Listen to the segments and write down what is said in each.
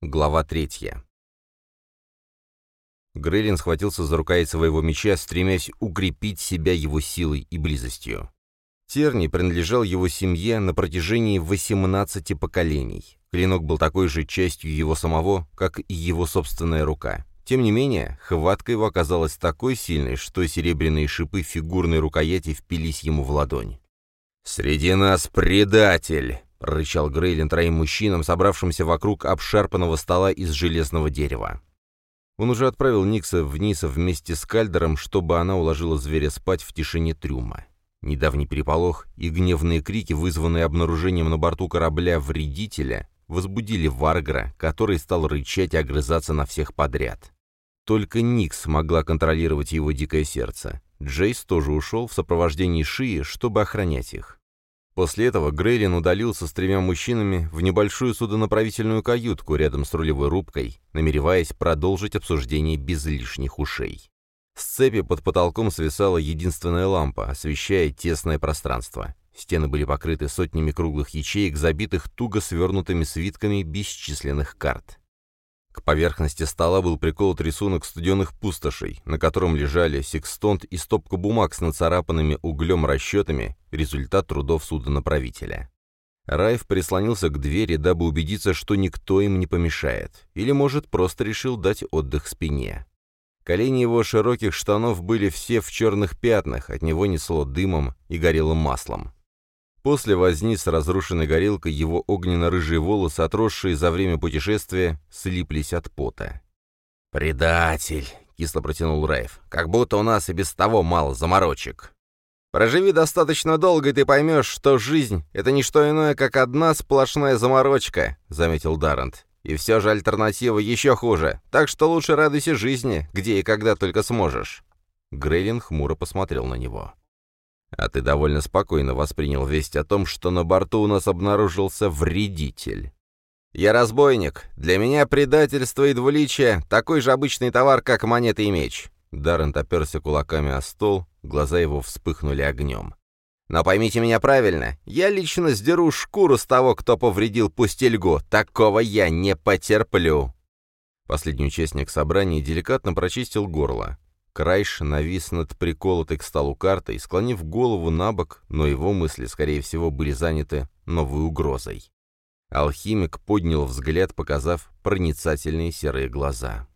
Глава третья. Грейлин схватился за рукоять своего меча, стремясь укрепить себя его силой и близостью. Терни принадлежал его семье на протяжении 18 поколений. Клинок был такой же частью его самого, как и его собственная рука. Тем не менее, хватка его оказалась такой сильной, что серебряные шипы фигурной рукояти впились ему в ладонь. «Среди нас предатель!» — рычал Грейлин троим мужчинам, собравшимся вокруг обшарпанного стола из железного дерева. Он уже отправил Никса вниз вместе с Кальдером, чтобы она уложила зверя спать в тишине трюма. Недавний переполох и гневные крики, вызванные обнаружением на борту корабля вредителя, возбудили Варгра, который стал рычать и огрызаться на всех подряд. Только Никс могла контролировать его дикое сердце. Джейс тоже ушел в сопровождении Шии, чтобы охранять их. После этого Грейлин удалился с тремя мужчинами в небольшую судонаправительную каютку рядом с рулевой рубкой, намереваясь продолжить обсуждение без лишних ушей. С цепи под потолком свисала единственная лампа, освещая тесное пространство. Стены были покрыты сотнями круглых ячеек, забитых туго свернутыми свитками бесчисленных карт. К поверхности стола был приколот рисунок студенных пустошей, на котором лежали секстонт и стопка бумаг с нацарапанными углем расчетами, результат трудов судонаправителя. Райф прислонился к двери, дабы убедиться, что никто им не помешает, или, может, просто решил дать отдых спине. Колени его широких штанов были все в черных пятнах, от него несло дымом и горелым маслом. После возни с разрушенной горелкой его огненно-рыжие волосы, отросшие за время путешествия, слиплись от пота. «Предатель!» — кисло протянул Райф. «Как будто у нас и без того мало заморочек». «Проживи достаточно долго, и ты поймешь, что жизнь — это не что иное, как одна сплошная заморочка», — заметил Даррент. «И все же альтернатива еще хуже, так что лучше радуйся жизни, где и когда только сможешь». Грейлин хмуро посмотрел на него. А ты довольно спокойно воспринял весть о том, что на борту у нас обнаружился вредитель. Я разбойник. Для меня предательство и двуличие — такой же обычный товар, как монета и меч. Даррент оперся кулаками о стол, глаза его вспыхнули огнем. Но поймите меня правильно, я лично сдеру шкуру с того, кто повредил пустельгу. Такого я не потерплю. Последний участник собрания деликатно прочистил горло. Крайш навис над приколотой к столу картой, склонив голову на бок, но его мысли, скорее всего, были заняты новой угрозой. Алхимик поднял взгляд, показав проницательные серые глаза.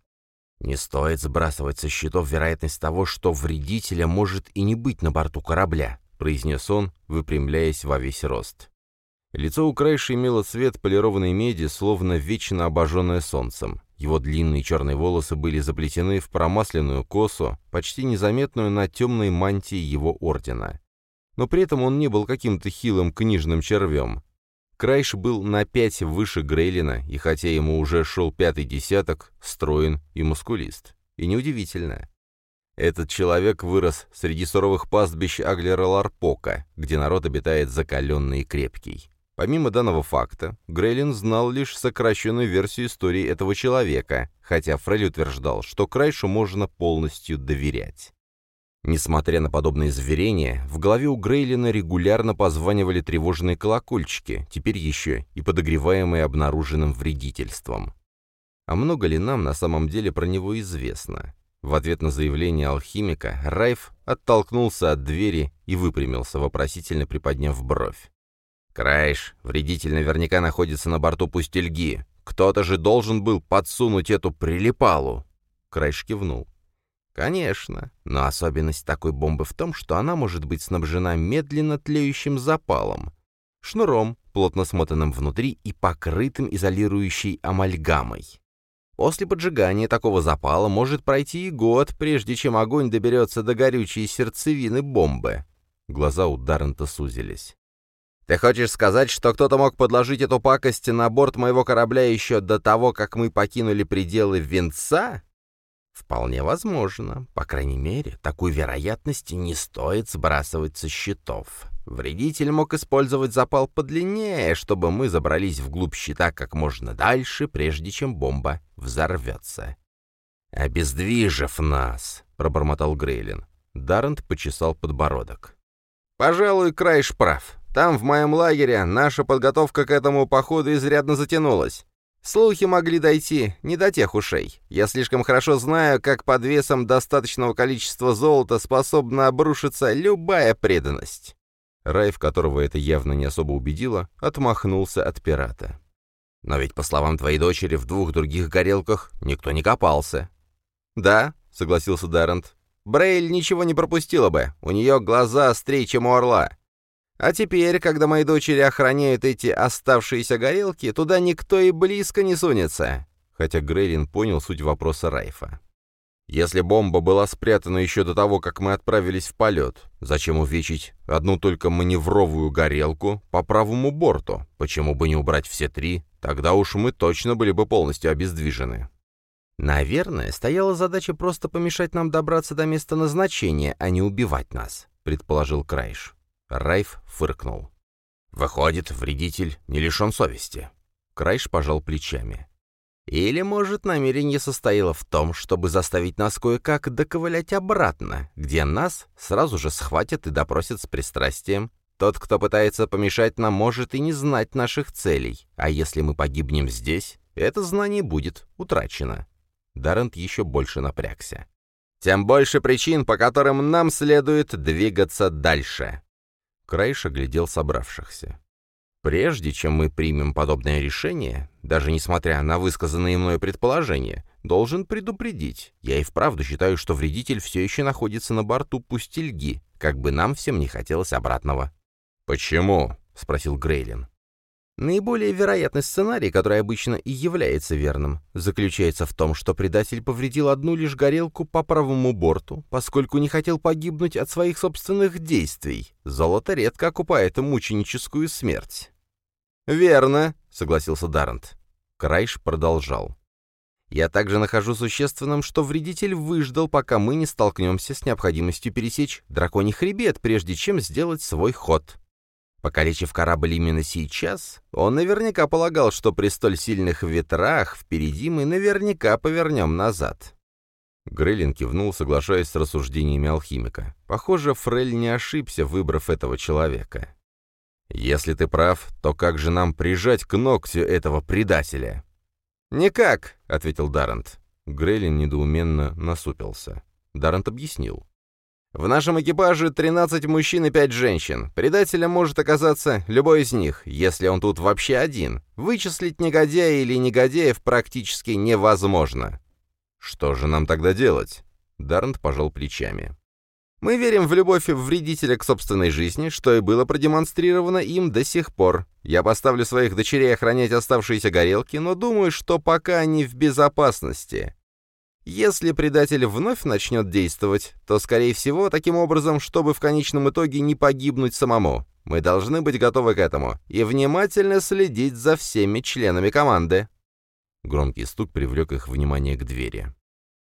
«Не стоит сбрасывать со счетов вероятность того, что вредителя может и не быть на борту корабля», произнес он, выпрямляясь во весь рост. Лицо у Крайша имело цвет полированной меди, словно вечно обожженное солнцем. Его длинные черные волосы были заплетены в промасленную косу, почти незаметную на темной мантии его ордена. Но при этом он не был каким-то хилым книжным червем. Крайш был на пять выше Грейлина, и хотя ему уже шел пятый десяток, строен и мускулист. И неудивительно. Этот человек вырос среди суровых пастбищ Аглера Ларпока, где народ обитает закаленный и крепкий. Помимо данного факта, Грейлин знал лишь сокращенную версию истории этого человека, хотя Фрель утверждал, что Крайшу можно полностью доверять. Несмотря на подобные заверения, в голове у Грейлина регулярно позванивали тревожные колокольчики, теперь еще и подогреваемые обнаруженным вредительством. А много ли нам на самом деле про него известно? В ответ на заявление алхимика Райф оттолкнулся от двери и выпрямился, вопросительно приподняв бровь. Крайш, вредитель наверняка находится на борту пустельги. Кто-то же должен был подсунуть эту прилипалу. Крайш кивнул. Конечно, но особенность такой бомбы в том, что она может быть снабжена медленно тлеющим запалом, шнуром, плотно смотанным внутри и покрытым изолирующей амальгамой. После поджигания такого запала может пройти и год, прежде чем огонь доберется до горючей сердцевины бомбы. Глаза у Даррента сузились. Ты хочешь сказать, что кто-то мог подложить эту пакость на борт моего корабля еще до того, как мы покинули пределы венца? Вполне возможно. По крайней мере, такую вероятность не стоит сбрасывать со счетов. Вредитель мог использовать запал подлиннее, чтобы мы забрались вглубь щита как можно дальше, прежде чем бомба взорвется. «Обездвижив нас», — пробормотал Грейлин. Даррент почесал подбородок. «Пожалуй, Крайш прав. Там, в моем лагере, наша подготовка к этому походу изрядно затянулась. Слухи могли дойти не до тех ушей. Я слишком хорошо знаю, как под весом достаточного количества золота способна обрушиться любая преданность». Райф, которого это явно не особо убедило, отмахнулся от пирата. «Но ведь, по словам твоей дочери, в двух других горелках никто не копался». «Да», — согласился Даррент. «Брейль ничего не пропустила бы. У нее глаза острее, чем у орла. А теперь, когда мои дочери охраняют эти оставшиеся горелки, туда никто и близко не сунется. Хотя Грейлин понял суть вопроса Райфа. Если бомба была спрятана еще до того, как мы отправились в полет, зачем увечить одну только маневровую горелку по правому борту? Почему бы не убрать все три? Тогда уж мы точно были бы полностью обездвижены. Наверное, стояла задача просто помешать нам добраться до места назначения, а не убивать нас, предположил Крайш. Райф фыркнул. «Выходит, вредитель не лишен совести». Крайш пожал плечами. «Или, может, намерение состояло в том, чтобы заставить нас кое-как доковылять обратно, где нас сразу же схватят и допросят с пристрастием. Тот, кто пытается помешать нам, может и не знать наших целей, а если мы погибнем здесь, это знание будет утрачено». Даррент еще больше напрягся. «Тем больше причин, по которым нам следует двигаться дальше». Крайш оглядел собравшихся. «Прежде чем мы примем подобное решение, даже несмотря на высказанные мною предположения, должен предупредить. Я и вправду считаю, что вредитель все еще находится на борту пустельги, как бы нам всем не хотелось обратного». «Почему?» — спросил Грейлин. Наиболее вероятный сценарий, который обычно и является верным, заключается в том, что предатель повредил одну лишь горелку по правому борту, поскольку не хотел погибнуть от своих собственных действий. Золото редко окупает мученическую смерть. «Верно», — согласился Даррент. Крайш продолжал. «Я также нахожу существенным, что вредитель выждал, пока мы не столкнемся с необходимостью пересечь драконий хребет, прежде чем сделать свой ход». Покалечив корабль именно сейчас, он наверняка полагал, что при столь сильных ветрах впереди мы наверняка повернем назад. Грейлин кивнул, соглашаясь с рассуждениями алхимика. Похоже, Фрель не ошибся, выбрав этого человека. «Если ты прав, то как же нам прижать к ногтю этого предателя?» «Никак», — ответил Даррент. Грейлин недоуменно насупился. Даррент объяснил. В нашем экипаже 13 мужчин и 5 женщин. Предателем может оказаться любой из них, если он тут вообще один. Вычислить негодяя или негодяев практически невозможно. Что же нам тогда делать? Дарнт пожал плечами. Мы верим в любовь вредителя к собственной жизни, что и было продемонстрировано им до сих пор. Я поставлю своих дочерей охранять оставшиеся горелки, но думаю, что пока они в безопасности. Если предатель вновь начнет действовать, то, скорее всего, таким образом, чтобы в конечном итоге не погибнуть самому. Мы должны быть готовы к этому и внимательно следить за всеми членами команды». Громкий стук привлек их внимание к двери.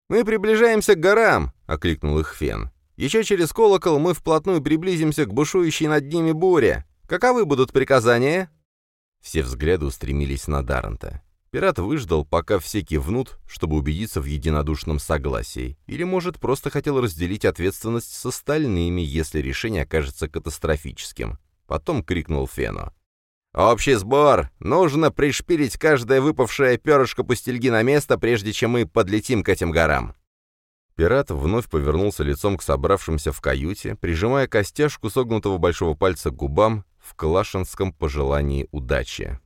«Мы приближаемся к горам!» — окликнул их Фен. «Еще через колокол мы вплотную приблизимся к бушующей над ними буре. Каковы будут приказания?» Все взгляды устремились на Даррента. Пират выждал, пока все кивнут, чтобы убедиться в единодушном согласии, или, может, просто хотел разделить ответственность с остальными, если решение окажется катастрофическим. Потом крикнул Фену. «Общий сбор! Нужно пришпилить каждое выпавшее перышко пустельги на место, прежде чем мы подлетим к этим горам!» Пират вновь повернулся лицом к собравшимся в каюте, прижимая костяшку согнутого большого пальца к губам в клашинском пожелании удачи.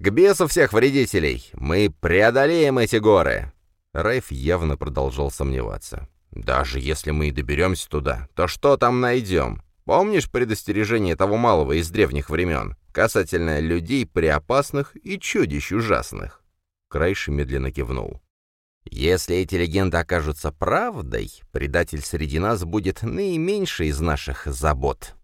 «К бесу всех вредителей! Мы преодолеем эти горы!» Райф явно продолжал сомневаться. «Даже если мы и доберемся туда, то что там найдем? Помнишь предостережение того малого из древних времен, касательно людей преопасных и чудищ ужасных?» Крайш медленно кивнул. «Если эти легенды окажутся правдой, предатель среди нас будет наименьшей из наших забот».